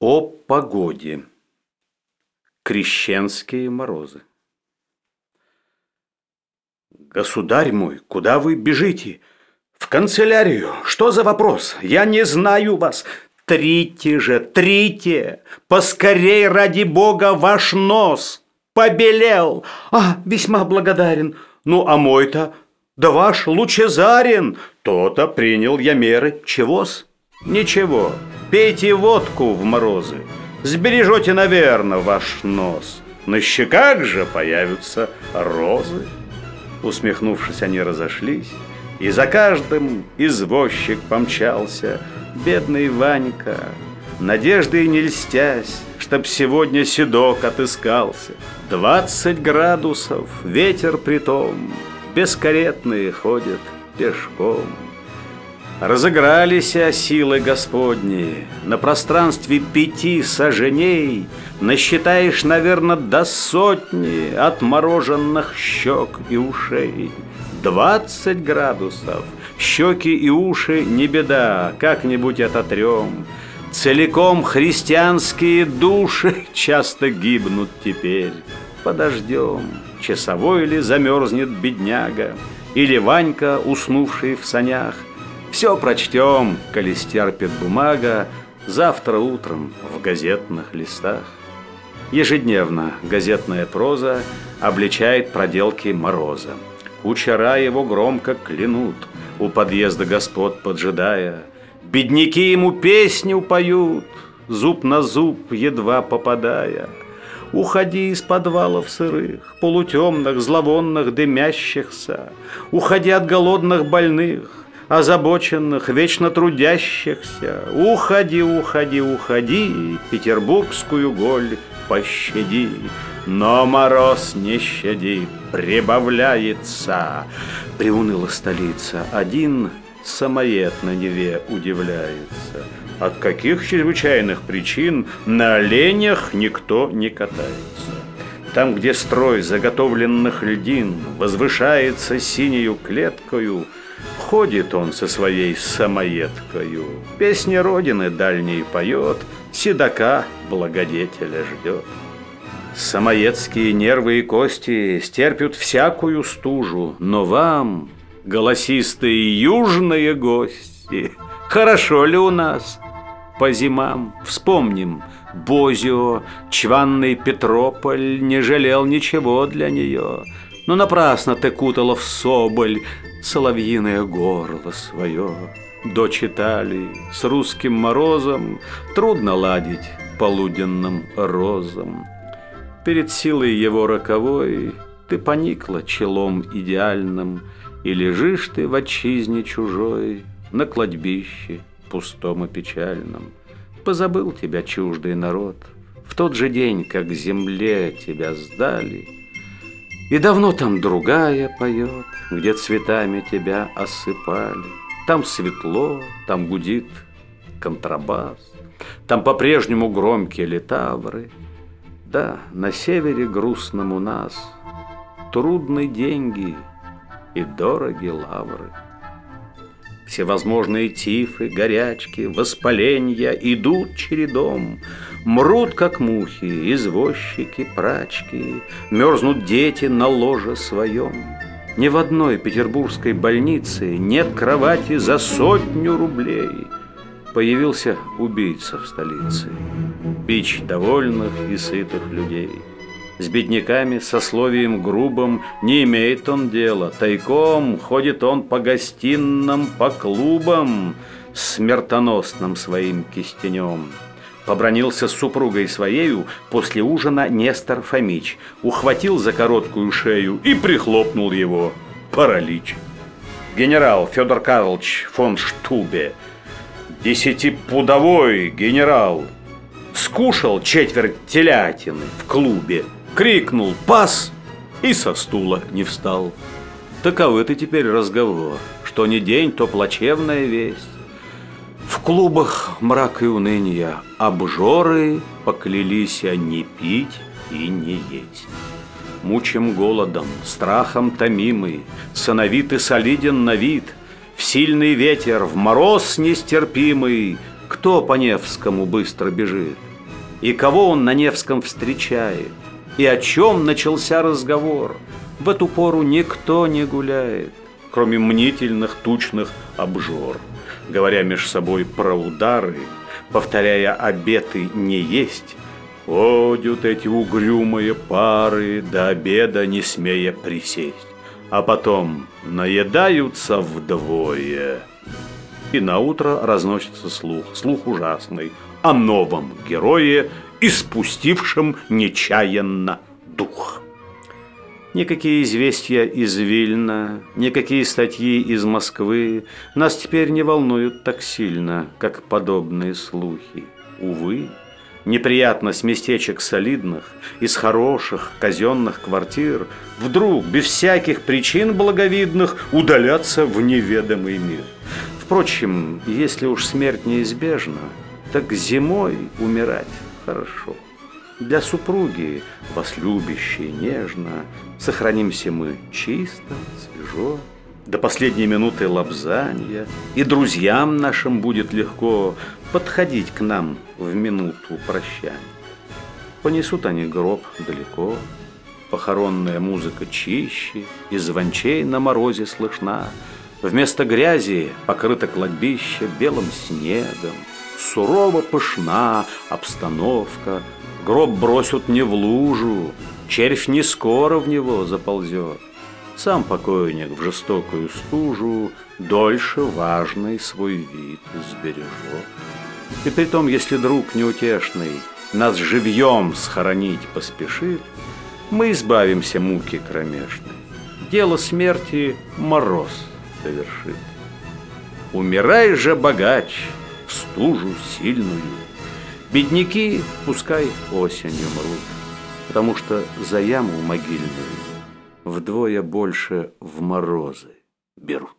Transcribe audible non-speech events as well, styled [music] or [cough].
О погоде. Крещенские морозы. Государь мой, куда вы бежите? В канцелярию. Что за вопрос? Я не знаю вас. Трите же, трите. Поскорей, ради бога, ваш нос. Побелел. А, весьма благодарен. Ну, а мой-то? Да ваш лучезарен. То-то принял я меры. Чего-с? Ничего. Пейте водку в морозы, сбережете, наверное, ваш нос. На щеках же появятся розы. Усмехнувшись, они разошлись, и за каждым извозчик помчался, бедный Ванька, надеждой не льстясь, чтоб сегодня седок отыскался. Двадцать градусов, ветер притом, бескаретные ходят пешком. Разыгрались силы Господни, на пространстве пяти саженей Насчитаешь, наверное, до сотни отмороженных щек и ушей. Двадцать градусов, щеки и уши не беда, как-нибудь ототрем. Целиком христианские души [laughs] часто гибнут теперь. Подождем, часовой ли замерзнет бедняга, Или Ванька, уснувший в санях, все прочтем, коли стерпит бумага, Завтра утром в газетных листах. Ежедневно газетная проза обличает проделки Мороза. Кучера его громко клянут, у подъезда господ поджидая. Бедняки ему песню поют, зуб на зуб едва попадая. Уходи из подвалов сырых, полутемных, зловонных, дымящихся. Уходи от голодных больных, озабоченных, вечно трудящихся. Уходи, уходи, уходи, петербургскую голь пощади. Но мороз не щадит, прибавляется. Приуныла столица, один самоед на Неве удивляется. От каких чрезвычайных причин на оленях никто не катается? Там, где строй заготовленных льдин возвышается синею клеткою, Ходит он со своей самоедкою, Песни Родины дальней поет, Седока благодетеля ждет. Самоедские нервы и кости стерпят всякую стужу, Но вам, голосистые южные гости, Хорошо ли у нас? По зимам вспомним, Бозио, чванный Петрополь Не жалел ничего для нее, Но напрасно ты кутала в соболь соловьиное горло свое. Дочь Италии с русским морозом Трудно ладить полуденным розам. Перед силой его роковой Ты поникла челом идеальным, И лежишь ты в отчизне чужой На кладбище пустом и печальном. Позабыл тебя чуждый народ, В тот же день, как земле тебя сдали — и давно там другая поет, где цветами тебя осыпали. Там светло, там гудит контрабас, там по-прежнему громкие летавры. Да, на севере грустном у нас трудны деньги и дороги лавры. Всевозможные тифы, горячки, воспаления идут чередом, Мрут, как мухи, извозчики, прачки, Мерзнут дети на ложе своем. Ни в одной петербургской больнице Нет кровати за сотню рублей. Появился убийца в столице, Бич довольных и сытых людей. С бедняками, со сословием грубым Не имеет он дела, тайком Ходит он по гостиным, по клубам, Смертоносным своим кистенем. Побронился с супругой своею после ужина Нестор Фомич, ухватил за короткую шею и прихлопнул его. Паралич. Генерал Федор Карлович фон Штубе, десятипудовой генерал, скушал четверть телятины в клубе, крикнул «Пас!» и со стула не встал. Таковы ты теперь разговор, что не день, то плачевная весть. В клубах мрак и уныние, обжоры поклялись не пить и не есть. Мучим голодом, страхом томимый, сыновит и солиден на вид, В сильный ветер, в мороз нестерпимый, Кто по Невскому быстро бежит? И кого он на Невском встречает? И о чем начался разговор? В эту пору никто не гуляет, кроме мнительных тучных обжор, говоря меж собой про удары, повторяя обеты не есть, ходят эти угрюмые пары до обеда не смея присесть, а потом наедаются вдвое. И на утро разносится слух, слух ужасный, о новом герое, испустившем нечаянно дух. Никакие известия из Вильна, никакие статьи из Москвы нас теперь не волнуют так сильно, как подобные слухи. Увы, неприятность местечек солидных, из хороших казенных квартир, вдруг, без всяких причин благовидных, удаляться в неведомый мир. Впрочем, если уж смерть неизбежна, так зимой умирать хорошо. Для супруги, вас любящей, нежно, Сохранимся мы чисто, свежо, До последней минуты лобзания, И друзьям нашим будет легко Подходить к нам в минуту прощания. Понесут они гроб далеко, Похоронная музыка чище, И звончей на морозе слышна, Вместо грязи покрыто кладбище белым снегом, Сурово пышна обстановка, Гроб бросят не в лужу, червь не скоро в него заползет. Сам покойник в жестокую стужу Дольше важный свой вид сбережет. И при том, если друг неутешный Нас живьем схоронить поспешит, Мы избавимся муки кромешной. Дело смерти мороз совершит. Умирай же, богач, в стужу сильную, Бедняки пускай осенью мрут, Потому что за яму могильную Вдвое больше в морозы берут.